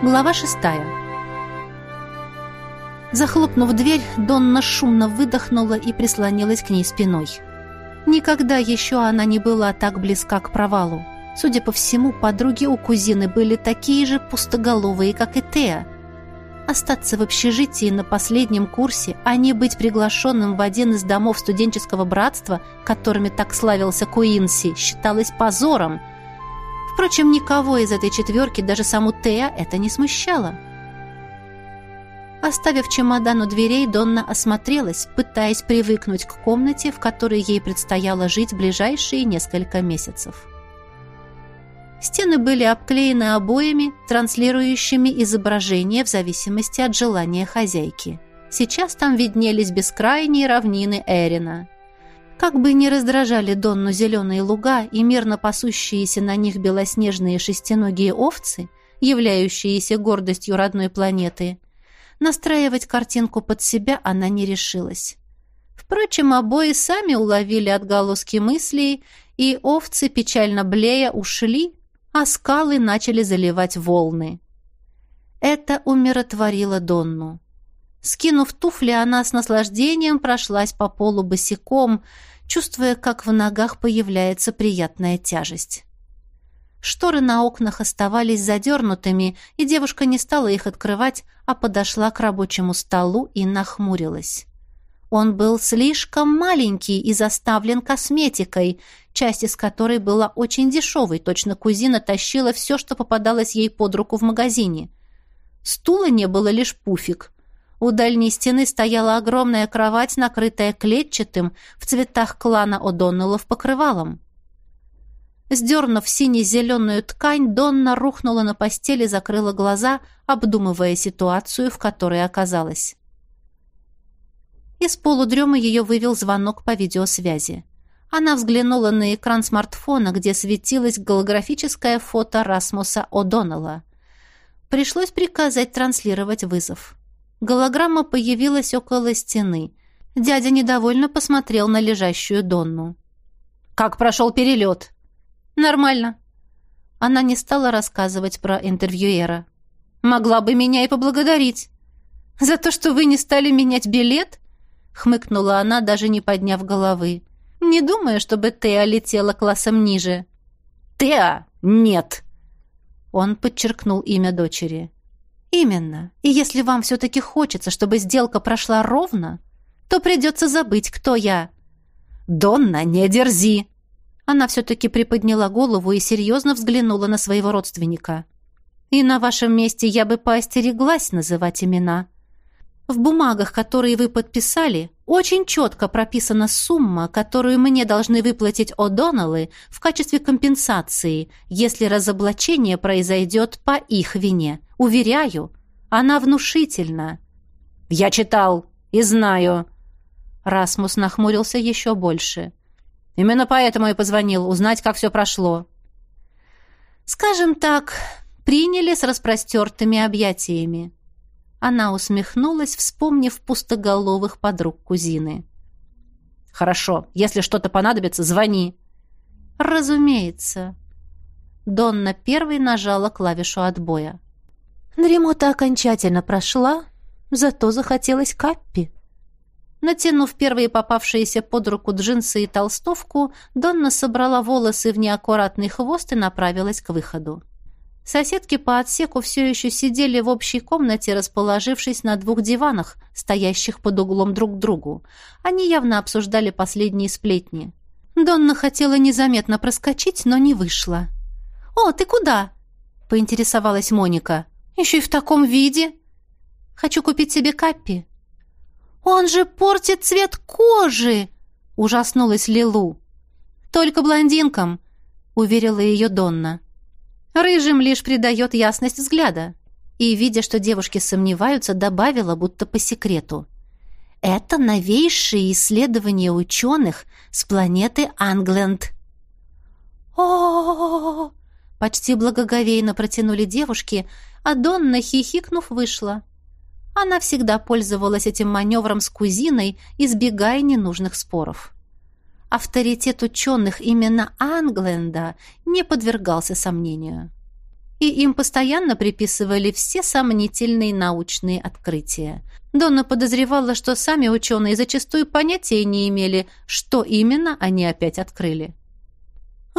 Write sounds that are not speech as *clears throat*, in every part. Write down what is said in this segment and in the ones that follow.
Глава шестая. Захлопнув дверь, Донна шумно выдохнула и прислонилась к ней спиной. Никогда еще она не была так близка к провалу. Судя по всему, подруги у кузины были такие же пустоголовые, как и Теа. Остаться в общежитии на последнем курсе, а не быть приглашенным в один из домов студенческого братства, которыми так славился Куинси, считалось позором – Впрочем, никого из этой четверки, даже саму Тея, это не смущало. Оставив чемодан у дверей, Донна осмотрелась, пытаясь привыкнуть к комнате, в которой ей предстояло жить ближайшие несколько месяцев. Стены были обклеены обоями, транслирующими изображения в зависимости от желания хозяйки. Сейчас там виднелись бескрайние равнины Эрина – как бы ни раздражали Донну зеленые луга и мирно пасущиеся на них белоснежные шестиногие овцы, являющиеся гордостью родной планеты, настраивать картинку под себя она не решилась. Впрочем, обои сами уловили отголоски мыслей, и овцы, печально блея, ушли, а скалы начали заливать волны. Это умиротворило Донну. Скинув туфли, она с наслаждением прошлась по полу босиком, чувствуя, как в ногах появляется приятная тяжесть. Шторы на окнах оставались задернутыми, и девушка не стала их открывать, а подошла к рабочему столу и нахмурилась. Он был слишком маленький и заставлен косметикой, часть из которой была очень дешевой, точно кузина тащила все, что попадалось ей под руку в магазине. Стула не было лишь пуфик — у дальней стены стояла огромная кровать, накрытая клетчатым в цветах клана О'Доннеллов покрывалом. Сдернув сине-зеленую ткань, Донна рухнула на постели закрыла глаза, обдумывая ситуацию, в которой оказалась. Из полудрема ее вывел звонок по видеосвязи. Она взглянула на экран смартфона, где светилось голографическое фото Расмуса О'Доннелла. Пришлось приказать транслировать вызов. Голограмма появилась около стены. Дядя недовольно посмотрел на лежащую Донну. «Как прошел перелет?» «Нормально». Она не стала рассказывать про интервьюера. «Могла бы меня и поблагодарить». «За то, что вы не стали менять билет?» хмыкнула она, даже не подняв головы. «Не думаю, чтобы Теа летела классом ниже». «Теа? Нет!» Он подчеркнул имя дочери. «Именно. И если вам все-таки хочется, чтобы сделка прошла ровно, то придется забыть, кто я». «Донна, не дерзи!» Она все-таки приподняла голову и серьезно взглянула на своего родственника. «И на вашем месте я бы поостереглась называть имена. В бумагах, которые вы подписали, очень четко прописана сумма, которую мне должны выплатить О'Доннеллы в качестве компенсации, если разоблачение произойдет по их вине. Уверяю, она внушительна. «Я читал и знаю». Расмус нахмурился еще больше. «Именно поэтому и позвонил, узнать, как все прошло». «Скажем так, приняли с распростертыми объятиями». Она усмехнулась, вспомнив пустоголовых подруг кузины. «Хорошо, если что-то понадобится, звони». «Разумеется». Донна первой нажала клавишу отбоя. Дремота окончательно прошла, зато захотелось каппи. Натянув первые попавшиеся под руку джинсы и толстовку, Донна собрала волосы в неаккуратный хвост и направилась к выходу. Соседки по отсеку все еще сидели в общей комнате, расположившись на двух диванах, стоящих под углом друг к другу. Они явно обсуждали последние сплетни. Донна хотела незаметно проскочить, но не вышла. «О, ты куда?» — поинтересовалась Моника. Еще и в таком виде. Хочу купить себе каппи. Он же портит цвет кожи, ужаснулась Лилу. Только блондинкам, уверила ее Донна. Рыжим лишь придает ясность взгляда. И, видя, что девушки сомневаются, добавила, будто по секрету. Это новейшие исследования ученых с планеты Англенд. О, почти благоговейно протянули девушки, а Донна, хихикнув, вышла. Она всегда пользовалась этим маневром с кузиной, избегая ненужных споров. Авторитет ученых именно Англенда не подвергался сомнению. и им постоянно приписывали все сомнительные научные открытия. Донна подозревала, что сами ученые зачастую понятия не имели, что именно они опять открыли.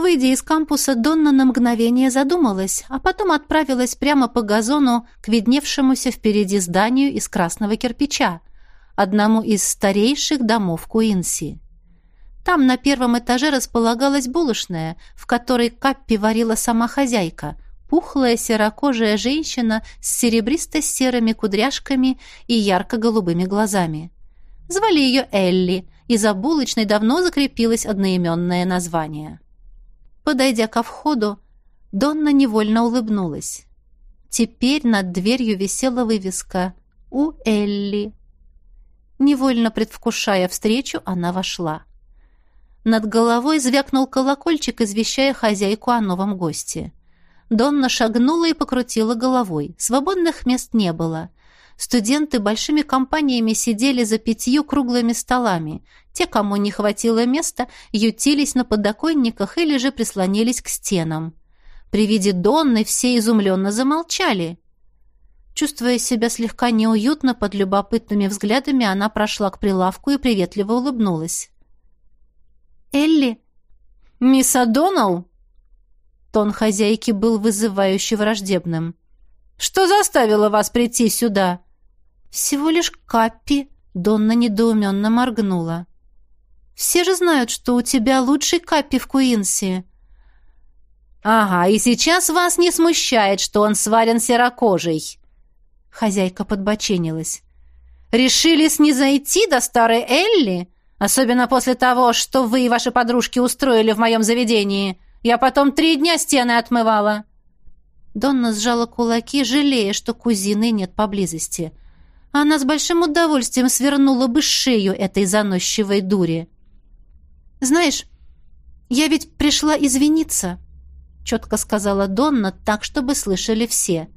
Выйдя из кампуса, Донна на мгновение задумалась, а потом отправилась прямо по газону к видневшемуся впереди зданию из красного кирпича, одному из старейших домов Куинси. Там на первом этаже располагалась булочная, в которой Каппи варила сама хозяйка, пухлая серокожая женщина с серебристо-серыми кудряшками и ярко-голубыми глазами. Звали ее Элли, и за булочной давно закрепилось одноименное название. Подойдя ко входу, Донна невольно улыбнулась. Теперь над дверью висела вывеска «У Элли». Невольно предвкушая встречу, она вошла. Над головой звякнул колокольчик, извещая хозяйку о новом госте. Донна шагнула и покрутила головой. Свободных мест не было. Студенты большими компаниями сидели за пятью круглыми столами. Те, кому не хватило места, ютились на подоконниках или же прислонились к стенам. При виде Донны все изумленно замолчали. Чувствуя себя слегка неуютно под любопытными взглядами, она прошла к прилавку и приветливо улыбнулась. Элли?» «Мисс Адоналл?» Тон хозяйки был вызывающе враждебным. «Что заставило вас прийти сюда?» «Всего лишь Каппи», — Донна недоуменно моргнула. «Все же знают, что у тебя лучший Каппи в Куинси». «Ага, и сейчас вас не смущает, что он сварен серокожей?» Хозяйка подбоченилась. «Решили снизойти до старой Элли? Особенно после того, что вы и ваши подружки устроили в моем заведении. Я потом три дня стены отмывала». Донна сжала кулаки, жалея, что кузины нет поблизости. Она с большим удовольствием свернула бы шею этой заносчивой дури. «Знаешь, я ведь пришла извиниться», — четко сказала Донна так, чтобы слышали все.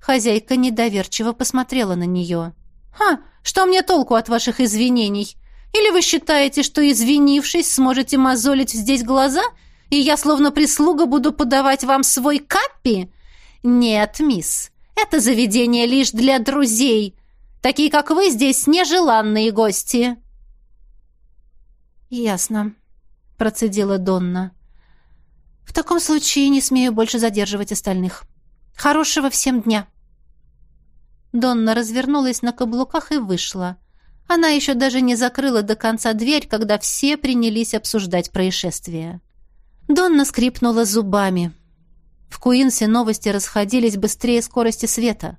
Хозяйка недоверчиво посмотрела на нее. «Ха! Что мне толку от ваших извинений? Или вы считаете, что, извинившись, сможете мозолить здесь глаза, и я, словно прислуга, буду подавать вам свой каппи? Нет, мисс, это заведение лишь для друзей. Такие, как вы, здесь нежеланные гости». «Ясно», — процедила Донна. «В таком случае не смею больше задерживать остальных. Хорошего всем дня». Донна развернулась на каблуках и вышла. Она еще даже не закрыла до конца дверь, когда все принялись обсуждать происшествие. Донна скрипнула зубами. В Куинсе новости расходились быстрее скорости света.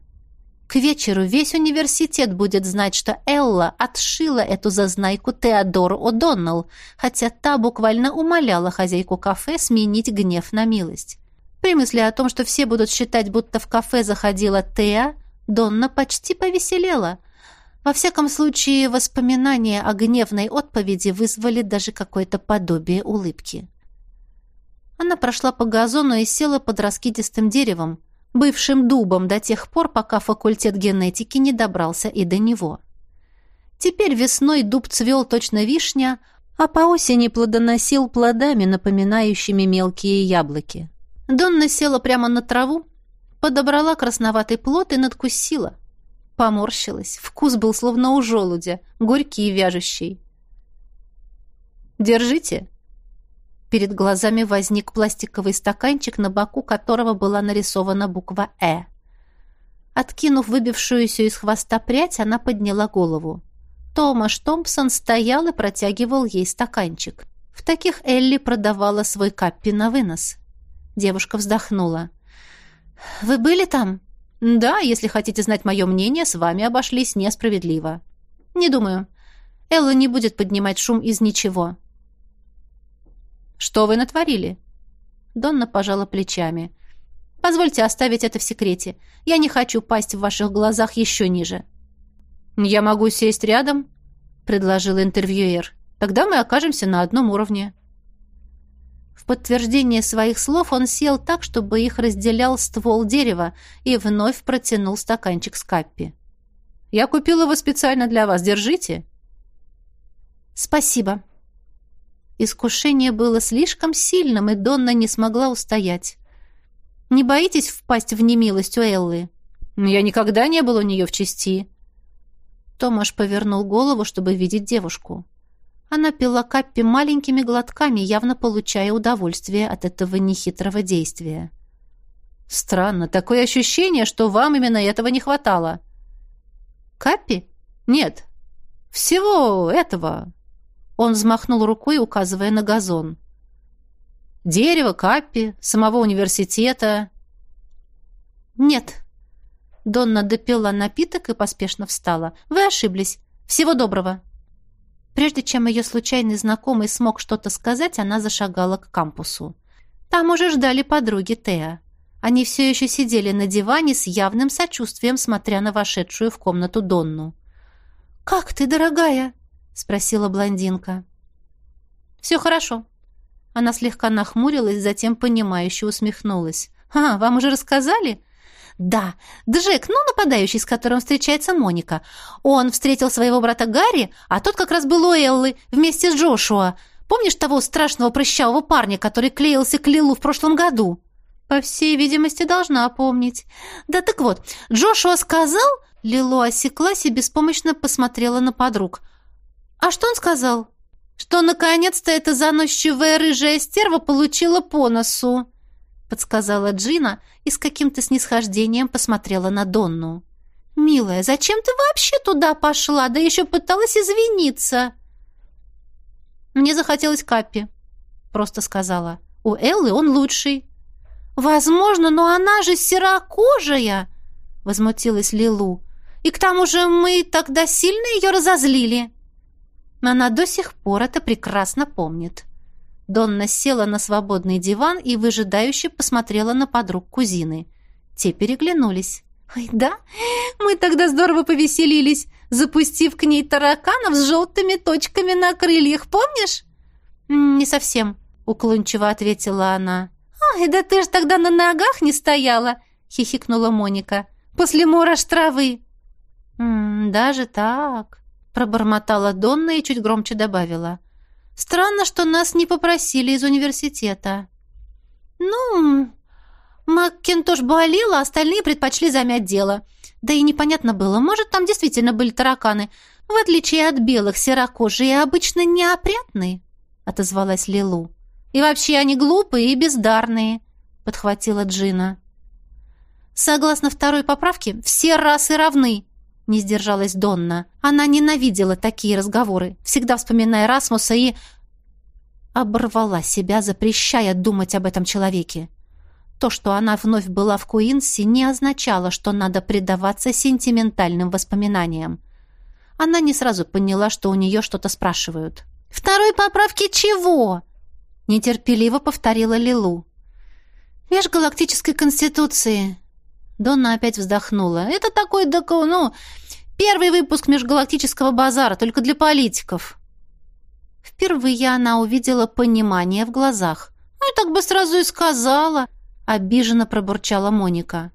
К вечеру весь университет будет знать, что Элла отшила эту зазнайку Теодору О'Доннелл, хотя та буквально умоляла хозяйку кафе сменить гнев на милость. При мысли о том, что все будут считать, будто в кафе заходила Теа, Донна почти повеселела — во всяком случае, воспоминания о гневной отповеди вызвали даже какое-то подобие улыбки. Она прошла по газону и села под раскидистым деревом, бывшим дубом до тех пор, пока факультет генетики не добрался и до него. Теперь весной дуб цвел точно вишня, а по осени плодоносил плодами, напоминающими мелкие яблоки. Донна села прямо на траву, подобрала красноватый плод и надкусила. Поморщилась. Вкус был словно у желудя, горький и вяжущий. «Держите!» Перед глазами возник пластиковый стаканчик, на боку которого была нарисована буква «Э». Откинув выбившуюся из хвоста прядь, она подняла голову. Томаш Томпсон стоял и протягивал ей стаканчик. В таких Элли продавала свой каппи на вынос. Девушка вздохнула. «Вы были там?» Да, если хотите знать мое мнение, с вами обошлись несправедливо. Не думаю. Элла не будет поднимать шум из ничего. Что вы натворили? Донна пожала плечами. Позвольте оставить это в секрете. Я не хочу пасть в ваших глазах еще ниже. Я могу сесть рядом, предложил интервьюер. Тогда мы окажемся на одном уровне. В подтверждение своих слов он сел так, чтобы их разделял ствол дерева, и вновь протянул стаканчик с каппи. «Я купил его специально для вас. Держите». «Спасибо». Искушение было слишком сильным, и Донна не смогла устоять. Не боитесь впасть в немилость у Эллы?» «Я никогда не был у нее в чести». Томаш повернул голову, чтобы видеть девушку. Она пила каппи маленькими глотками, явно получая удовольствие от этого нехитрого действия. «Странно, такое ощущение, что вам именно этого не хватало». «Каппи? Нет. Всего этого». Он взмахнул рукой, указывая на газон. «Дерево, каппи, самого университета». «Нет». Донна допила напиток и поспешно встала. «Вы ошиблись. Всего доброго». Прежде чем ее случайный знакомый смог что-то сказать, она зашагала к кампусу. Там уже ждали подруги Теа. Они все еще сидели на диване с явным сочувствием, смотря на вошедшую в комнату Донну. «Как ты, дорогая?» — спросила блондинка. «Все хорошо». Она слегка нахмурилась, затем понимающе усмехнулась. «А, вам уже рассказали?» «Да, Джек, ну, нападающий, с которым встречается Моника. Он встретил своего брата Гарри, а тот как раз был у Эллы вместе с Джошуа. Помнишь того страшного прыщавого парня, который клеился к Лилу в прошлом году?» «По всей видимости, должна помнить». «Да так вот, Джошуа сказал...» Лилу осеклась и беспомощно посмотрела на подруг. «А что он сказал?» «Что, наконец-то, эта заносчивая рыжая стерва получила по носу», подсказала Джина и с каким-то снисхождением посмотрела на Донну. «Милая, зачем ты вообще туда пошла? Да еще пыталась извиниться!» «Мне захотелось Каппи», — просто сказала. «У Эллы он лучший». «Возможно, но она же серокожая!» — возмутилась Лилу. «И к тому же мы тогда сильно ее разозлили». Она до сих пор это прекрасно помнит. Донна села на свободный диван и выжидающе посмотрела на подруг кузины. Те переглянулись. «Ой, да? Мы тогда здорово повеселились, запустив к ней тараканов с желтыми точками на крыльях, помнишь?» «Не совсем», — уклончиво ответила она. «Ай, да ты ж тогда на ногах не стояла!» — хихикнула Моника. «После морож травы!» «Даже так!» — пробормотала Донна и чуть громче добавила. Странно, что нас не попросили из университета. Ну, Маккинтош болел, а остальные предпочли замять дело. Да и непонятно было, может, там действительно были тараканы. В отличие от белых, серокожие обычно неопрятные, — отозвалась Лилу. И вообще они глупые и бездарные, — подхватила Джина. Согласно второй поправке, все расы равны, не сдержалась Донна. Она ненавидела такие разговоры, всегда вспоминая Расмуса и... Оборвала себя, запрещая думать об этом человеке. То, что она вновь была в Куинси, не означало, что надо предаваться сентиментальным воспоминаниям. Она не сразу поняла, что у нее что-то спрашивают. «Второй поправки чего?» Нетерпеливо повторила Лилу. «Межгалактической конституции», Донна опять вздохнула. «Это такой, ну, первый выпуск межгалактического базара, только для политиков». Впервые она увидела понимание в глазах. «Ну, так бы сразу и сказала», — обиженно пробурчала Моника.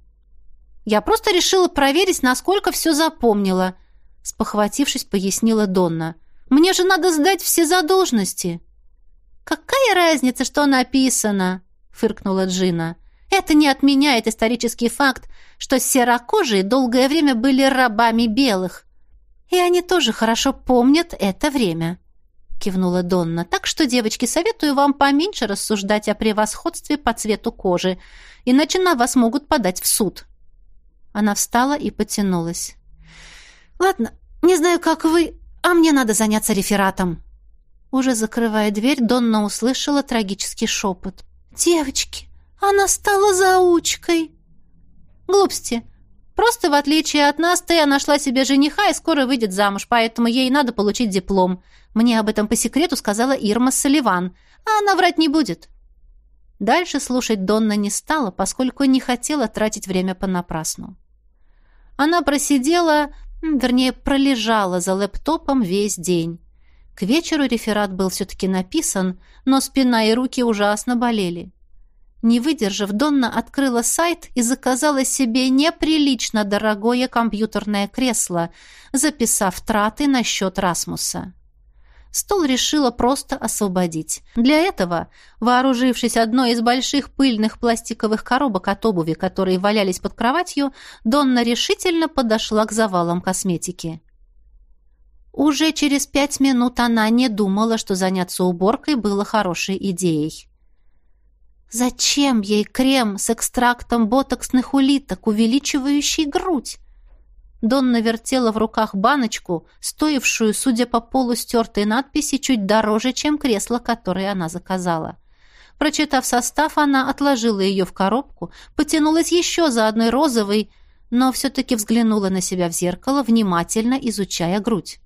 «Я просто решила проверить, насколько все запомнила», — спохватившись, пояснила Донна. «Мне же надо сдать все задолженности». «Какая разница, что написано?» — фыркнула Джина. Это не отменяет исторический факт, что серокожие долгое время были рабами белых. И они тоже хорошо помнят это время, кивнула Донна. Так что, девочки, советую вам поменьше рассуждать о превосходстве по цвету кожи, иначе на вас могут подать в суд. Она встала и потянулась. Ладно, не знаю, как вы, а мне надо заняться рефератом. Уже закрывая дверь, Донна услышала трагический шепот. «Девочки, она стала заучкой. Глупости. Просто в отличие от нас, Тея нашла себе жениха и скоро выйдет замуж, поэтому ей надо получить диплом. Мне об этом по секрету сказала Ирма Салливан, а она врать не будет. Дальше слушать Донна не стала, поскольку не хотела тратить время понапрасну. Она просидела, вернее, пролежала за лэптопом весь день. К вечеру реферат был все-таки написан, но спина и руки ужасно болели. Не выдержав, Донна открыла сайт и заказала себе неприлично дорогое компьютерное кресло, записав траты на счет Расмуса. стол решила просто освободить. Для этого, вооружившись одной из больших пыльных пластиковых коробок от обуви, которые валялись под кроватью, Донна решительно подошла к завалам косметики. Уже через пять минут она не думала, что заняться уборкой было хорошей идеей. Зачем ей крем с экстрактом ботоксных улиток, увеличивающий грудь? Донна вертела в руках баночку, стоившую, судя по полустертой надписи, чуть дороже, чем кресло, которое она заказала. Прочитав состав, она отложила ее в коробку, потянулась еще за одной розовой, но все-таки взглянула на себя в зеркало, внимательно изучая грудь.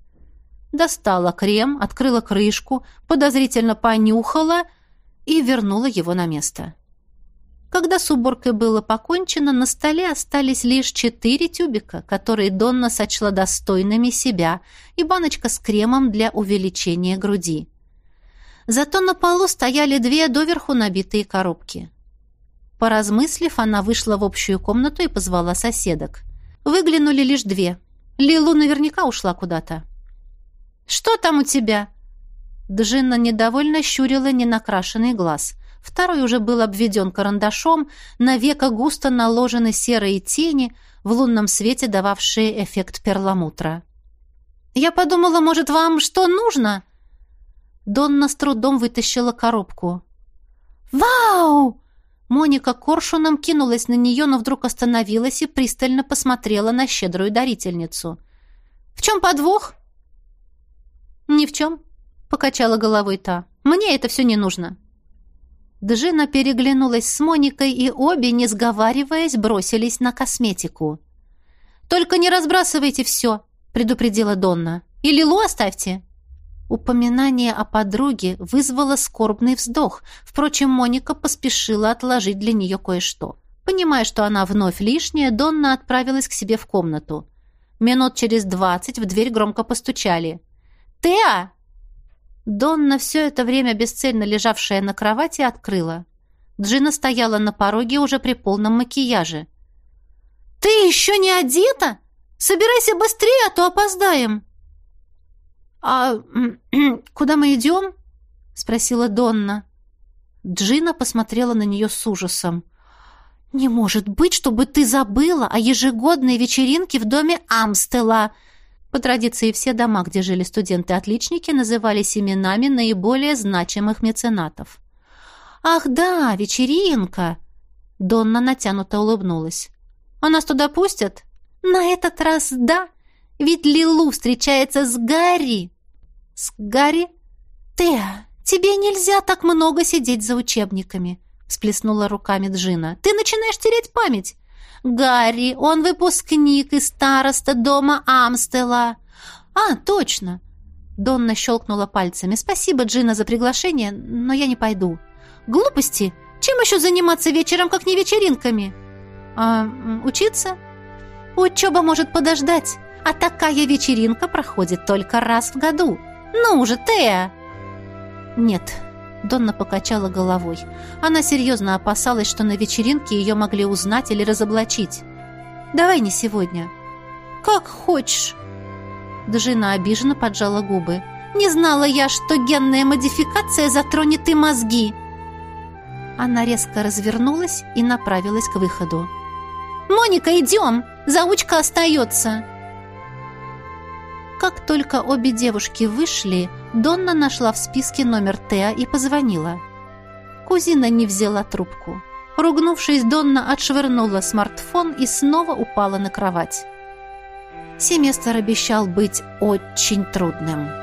Достала крем, открыла крышку, подозрительно понюхала и вернула его на место. Когда с уборкой было покончено, на столе остались лишь четыре тюбика, которые Донна сочла достойными себя, и баночка с кремом для увеличения груди. Зато на полу стояли две доверху набитые коробки. Поразмыслив, она вышла в общую комнату и позвала соседок. Выглянули лишь две. Лилу наверняка ушла куда-то. «Что там у тебя?» Джинна недовольно щурила ненакрашенный глаз. Второй уже был обведен карандашом, на века густо наложены серые тени, в лунном свете дававшие эффект перламутра. «Я подумала, может, вам что нужно?» Донна с трудом вытащила коробку. «Вау!» Моника коршуном кинулась на нее, но вдруг остановилась и пристально посмотрела на щедрую дарительницу. «В чем подвох?» «Ни в чем», — покачала головой та. «Мне это все не нужно». Джина переглянулась с Моникой, и обе, не сговариваясь, бросились на косметику. «Только не разбрасывайте все», — предупредила Донна. «И Лилу оставьте». Упоминание о подруге вызвало скорбный вздох. Впрочем, Моника поспешила отложить для нее кое-что. Понимая, что она вновь лишняя, Донна отправилась к себе в комнату. Минут через двадцать в дверь громко постучали. «Теа!» Донна, все это время бесцельно лежавшая на кровати, открыла. Джина стояла на пороге уже при полном макияже. «Ты еще не одета? Собирайся быстрее, а то опоздаем!» «А *clears throat* куда мы идем?» — спросила Донна. Джина посмотрела на нее с ужасом. «Не может быть, чтобы ты забыла о ежегодной вечеринке в доме Амстела!» По традиции все дома, где жили студенты-отличники, назывались именами наиболее значимых меценатов. «Ах да, вечеринка!» Донна натянуто улыбнулась. «А нас туда пустят?» «На этот раз да, ведь Лилу встречается с Гарри!» «С Гарри?» «Теа, тебе нельзя так много сидеть за учебниками!» всплеснула руками Джина. «Ты начинаешь терять память!» Гарри, он выпускник из староста дома Амстела. А, точно. Донна щелкнула пальцами. Спасибо, Джина, за приглашение, но я не пойду. Глупости. Чем еще заниматься вечером, как не вечеринками? А, учиться? Учеба может подождать, а такая вечеринка проходит только раз в году. Ну уже, Теа! Нет, Донна покачала головой. Она серьезно опасалась, что на вечеринке ее могли узнать или разоблачить. «Давай не сегодня». «Как хочешь». Джина обиженно поджала губы. «Не знала я, что генная модификация затронет и мозги». Она резко развернулась и направилась к выходу. «Моника, идем! Заучка остается!» Как только обе девушки вышли, Донна нашла в списке номер Теа и позвонила. Кузина не взяла трубку. Ругнувшись, Донна отшвырнула смартфон и снова упала на кровать. Семестр обещал быть очень трудным.